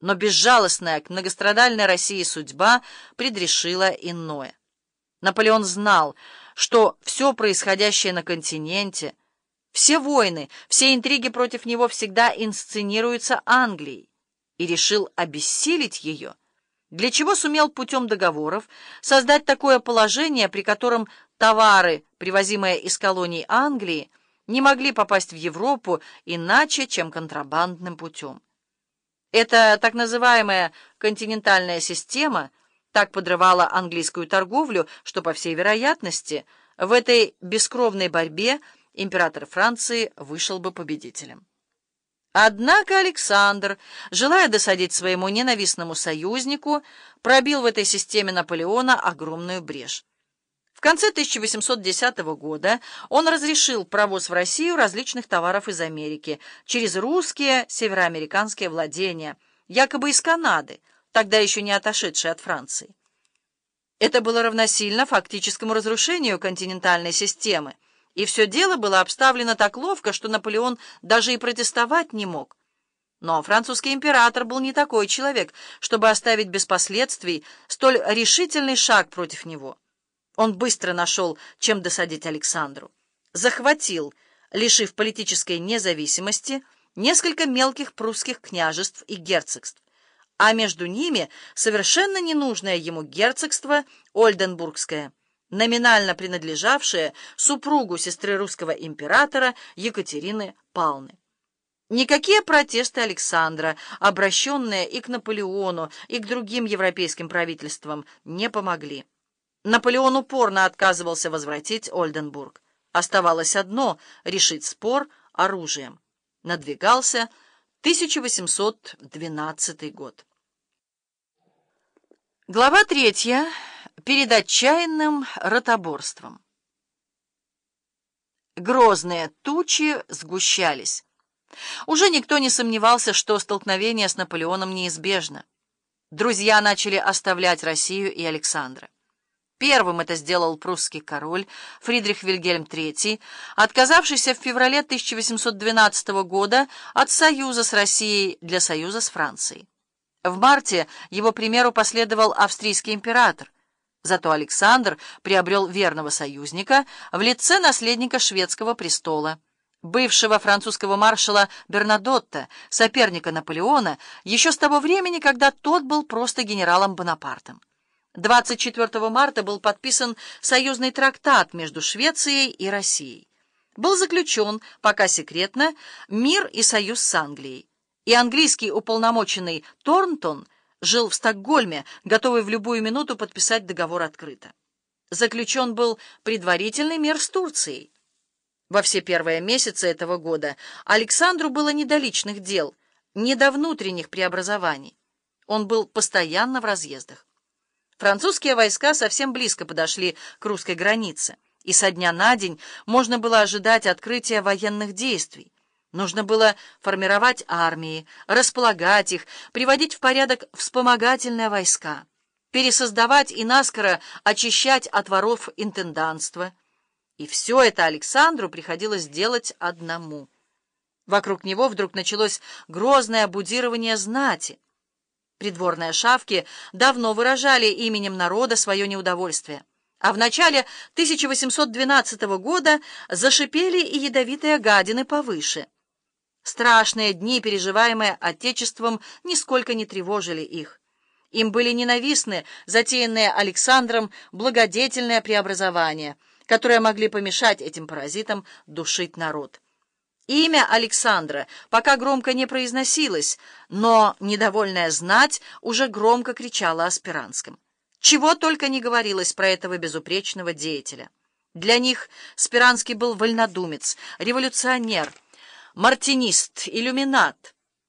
Но безжалостная к многострадальной России судьба предрешила иное. Наполеон знал, что все происходящее на континенте, все войны, все интриги против него всегда инсценируются Англией, и решил обессилить ее, для чего сумел путем договоров создать такое положение, при котором товары, привозимые из колоний Англии, не могли попасть в Европу иначе, чем контрабандным путем. Эта так называемая континентальная система так подрывала английскую торговлю, что, по всей вероятности, в этой бескровной борьбе император Франции вышел бы победителем. Однако Александр, желая досадить своему ненавистному союзнику, пробил в этой системе Наполеона огромную брешь. В конце 1810 года он разрешил провоз в Россию различных товаров из Америки через русские североамериканские владения, якобы из Канады, тогда еще не отошедшие от Франции. Это было равносильно фактическому разрушению континентальной системы, и все дело было обставлено так ловко, что Наполеон даже и протестовать не мог. Но французский император был не такой человек, чтобы оставить без последствий столь решительный шаг против него. Он быстро нашел, чем досадить Александру. Захватил, лишив политической независимости, несколько мелких прусских княжеств и герцогств, а между ними совершенно ненужное ему герцогство Ольденбургское, номинально принадлежавшее супругу сестры русского императора Екатерины Палны. Никакие протесты Александра, обращенные и к Наполеону, и к другим европейским правительствам, не помогли. Наполеон упорно отказывался возвратить Ольденбург. Оставалось одно — решить спор оружием. Надвигался 1812 год. Глава третья. Перед отчаянным ротоборством. Грозные тучи сгущались. Уже никто не сомневался, что столкновение с Наполеоном неизбежно. Друзья начали оставлять Россию и Александра. Первым это сделал прусский король Фридрих Вильгельм III, отказавшийся в феврале 1812 года от союза с Россией для союза с Францией. В марте его примеру последовал австрийский император. Зато Александр приобрел верного союзника в лице наследника шведского престола, бывшего французского маршала Бернадотта, соперника Наполеона, еще с того времени, когда тот был просто генералом Бонапартом. 24 марта был подписан союзный трактат между Швецией и Россией. Был заключен, пока секретно, мир и союз с Англией. И английский уполномоченный Торнтон жил в Стокгольме, готовый в любую минуту подписать договор открыто. Заключен был предварительный мир с Турцией. Во все первые месяцы этого года Александру было не до личных дел, не до внутренних преобразований. Он был постоянно в разъездах. Французские войска совсем близко подошли к русской границе, и со дня на день можно было ожидать открытия военных действий. Нужно было формировать армии, располагать их, приводить в порядок вспомогательные войска, пересоздавать и наскоро очищать от воров интенданство. И все это Александру приходилось делать одному. Вокруг него вдруг началось грозное будирование знати. Придворные шавки давно выражали именем народа свое неудовольствие, а в начале 1812 года зашипели и ядовитые гадины повыше. Страшные дни, переживаемые Отечеством, нисколько не тревожили их. Им были ненавистны затеянные Александром благодетельные преобразования, которые могли помешать этим паразитам душить народ. Имя Александра пока громко не произносилось, но недовольная знать уже громко кричала о Спиранском. Чего только не говорилось про этого безупречного деятеля. Для них Спиранский был вольнодумец, революционер, мартинист, иллюминат —